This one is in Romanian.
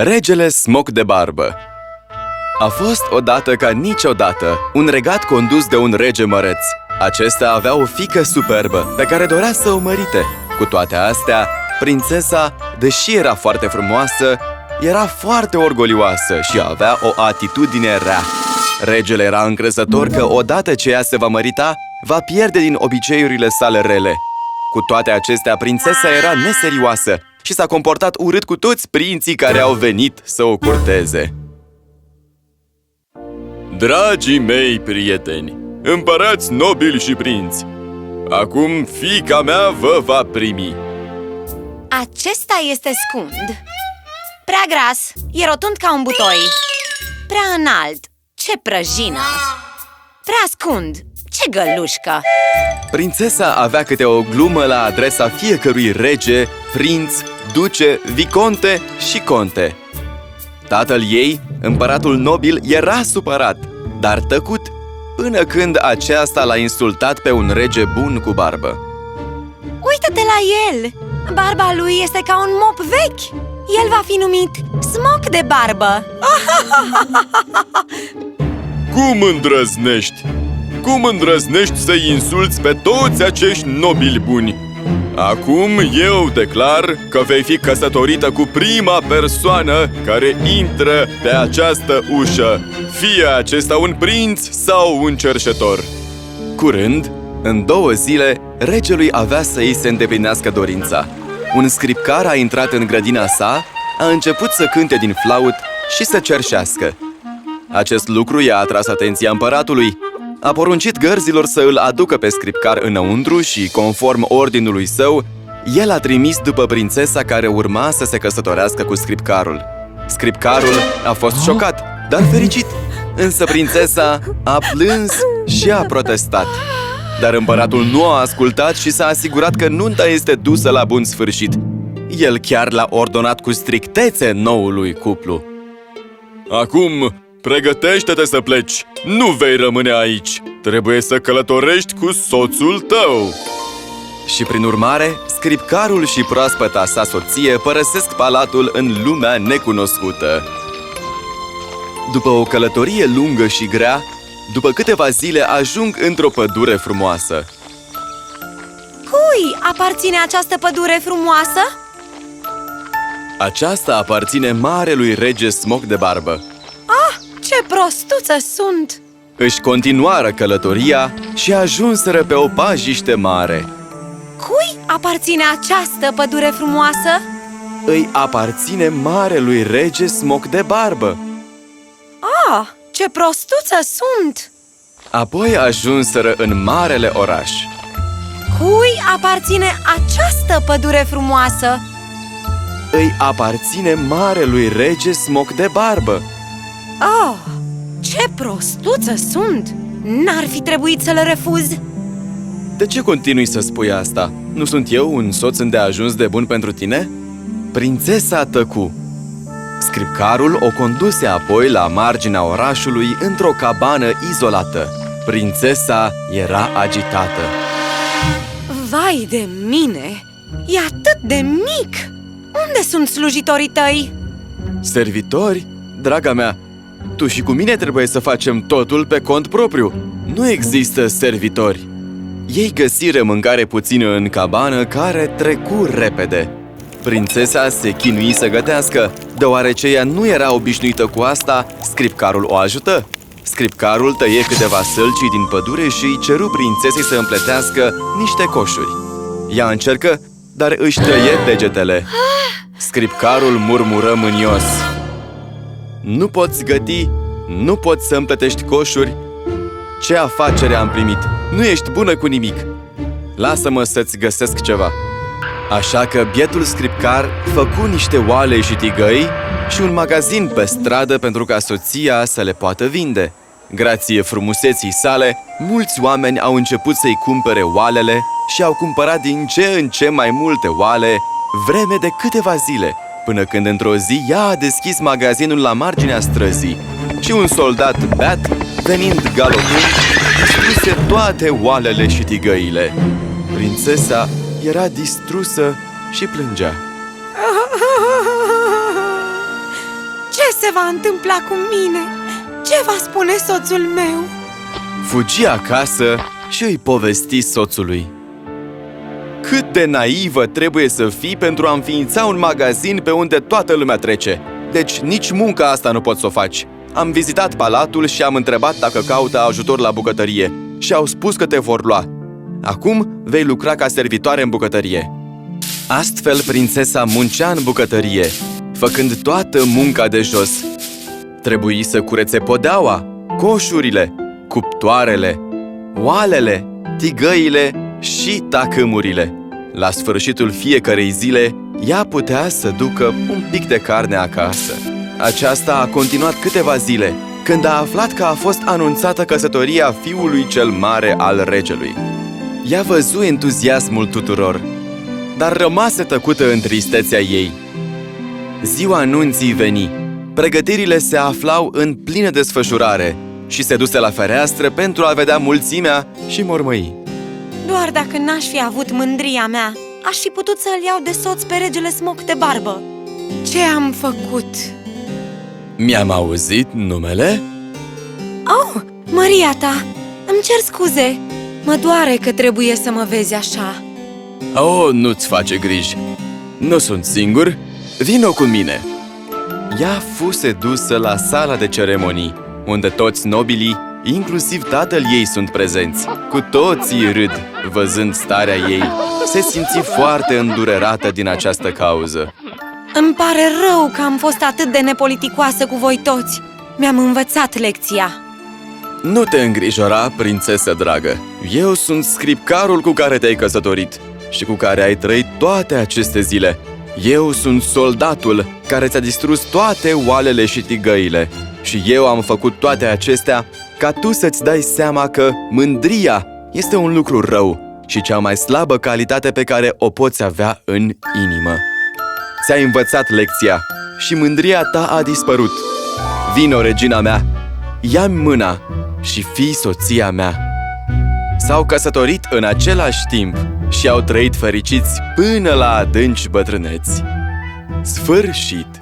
Regele Smoc de Barbă A fost odată ca niciodată un regat condus de un rege măreț. Acesta avea o fică superbă pe care dorea să o mărite. Cu toate astea, prințesa, deși era foarte frumoasă, era foarte orgolioasă și avea o atitudine rea. Regele era încrezător că odată ce ea se va mărita, va pierde din obiceiurile sale rele. Cu toate acestea, prințesa era neserioasă și s-a comportat urât cu toți prinții care au venit să o curteze. Dragii mei prieteni, împărați nobili și prinți, acum fica mea vă va primi. Acesta este scund Prea gras, e rotund ca un butoi Prea înalt, ce prăjină Prea scund, ce gălușcă Prințesa avea câte o glumă la adresa fiecărui rege, prinț, duce, viconte și conte. Tatăl ei, împăratul nobil, era supărat, dar tăcut, până când aceasta l-a insultat pe un rege bun cu barbă. Uită-te la el! Barba lui este ca un mop vechi El va fi numit Smoc de barbă Cum îndrăznești? Cum îndrăznești să-i insulți pe toți acești nobili buni? Acum eu declar că vei fi căsătorită cu prima persoană care intră pe această ușă. Fie acesta un prinț sau un cerșetor. Curând, în două zile, regelui avea să îi se îndeplinească dorința. Un scripcar a intrat în grădina sa, a început să cânte din flaut și să cerșească. Acest lucru i-a atras atenția împăratului a poruncit gărzilor să îl aducă pe scripcar înăuntru și, conform ordinului său, el a trimis după prințesa care urma să se căsătorească cu scripcarul. Scripcarul a fost șocat, dar fericit, însă prințesa a plâns și a protestat. Dar împăratul nu a ascultat și s-a asigurat că nunta este dusă la bun sfârșit. El chiar l-a ordonat cu strictețe noului cuplu. Acum, pregătește-te să pleci! Nu vei rămâne aici! Trebuie să călătorești cu soțul tău! Și prin urmare, scripcarul și proaspăta sa soție părăsesc palatul în lumea necunoscută. După o călătorie lungă și grea, după câteva zile ajung într-o pădure frumoasă. Cui aparține această pădure frumoasă? Aceasta aparține marelui rege Smoc de Barbă. Ah, ce prostuță sunt! Își continuară călătoria și ajunseră pe o pajiște mare. Cui aparține această pădure frumoasă? Îi aparține marelui rege Smoc de Barbă. Ah, ce prostuță sunt! Apoi ajunseră în marele oraș. Cui aparține această pădure frumoasă? Îi aparține marelui rege Smoc de Barbă. Oh, ce prostuță sunt! N-ar fi trebuit să le refuz! De ce continui să spui asta? Nu sunt eu un soț îndeajuns de bun pentru tine? Prințesa tăcu. Scripcarul o conduse apoi la marginea orașului într-o cabană izolată. Prințesa era agitată. Vai de mine! E atât de mic! Unde sunt slujitorii tăi? Servitori? Draga mea, tu și cu mine trebuie să facem totul pe cont propriu. Nu există servitori. Ei găsiră mâncare puțină în cabană care trecu repede. Prințesa se chinui să gătească, deoarece ea nu era obișnuită cu asta, scripcarul o ajută. Scripcarul tăie câteva sălcii din pădure și îi ceru prințesei să împletească niște coșuri. Ea încercă, dar își tăie degetele. Scripcarul murmură mânios. Nu poți găti, nu poți să împletești coșuri. Ce afacere am primit? Nu ești bună cu nimic. Lasă-mă să-ți găsesc ceva. Așa că bietul scripcar făcu niște oale și tigăi și un magazin pe stradă pentru ca soția să le poată vinde. Grație frumuseții sale, mulți oameni au început să-i cumpere oalele și au cumpărat din ce în ce mai multe oale, vreme de câteva zile, până când într-o zi ea a deschis magazinul la marginea străzii și un soldat beat, venind galopând, distruse toate oalele și tigăile. Prințesa era distrusă și plângea. se va întâmpla cu mine? Ce va spune soțul meu? Fugi acasă și îi povesti soțului. Cât de naivă trebuie să fii pentru a înființa un magazin pe unde toată lumea trece. Deci nici munca asta nu poți să o faci. Am vizitat palatul și am întrebat dacă caută ajutor la bucătărie și au spus că te vor lua. Acum vei lucra ca servitoare în bucătărie. Astfel, prințesa muncea în bucătărie, făcând toată munca de jos. Trebuie să curețe podeaua, coșurile, cuptoarele, oalele, tigăile și tacâmurile. La sfârșitul fiecarei zile, ea putea să ducă un pic de carne acasă. Aceasta a continuat câteva zile, când a aflat că a fost anunțată căsătoria fiului cel mare al regelui. Ea văzu entuziasmul tuturor, dar rămase tăcută în tristețea ei. Ziua anunții veni. Pregătirile se aflau în plină desfășurare și se duse la fereastră pentru a vedea mulțimea și mormăi. Doar dacă n-aș fi avut mândria mea, aș fi putut să-l iau de soț pe regele smoc de barbă. Ce am făcut? Mi-am auzit numele? Oh, Maria ta! Îmi cer scuze! Mă doare că trebuie să mă vezi așa. Oh, nu-ți face griji. Nu sunt singur. Vino cu mine. Ea fuse dusă la sala de ceremonii, unde toți nobilii, inclusiv tatăl ei, sunt prezenți. Cu toții râd, văzând starea ei. Se simți foarte îndurerată din această cauză. Îmi pare rău că am fost atât de nepoliticoasă cu voi toți. Mi-am învățat lecția. Nu te îngrijora, prințesă dragă. Eu sunt scripcarul cu care te-ai căsătorit și cu care ai trăit toate aceste zile. Eu sunt soldatul care ți-a distrus toate oalele și tigăile. Și eu am făcut toate acestea ca tu să-ți dai seama că mândria este un lucru rău și cea mai slabă calitate pe care o poți avea în inimă. Ți-ai învățat lecția și mândria ta a dispărut. Vino, regina mea, ia-mi mâna și fii soția mea. S-au căsătorit în același timp și au trăit fericiți până la adânci bătrâneți. Sfârșit!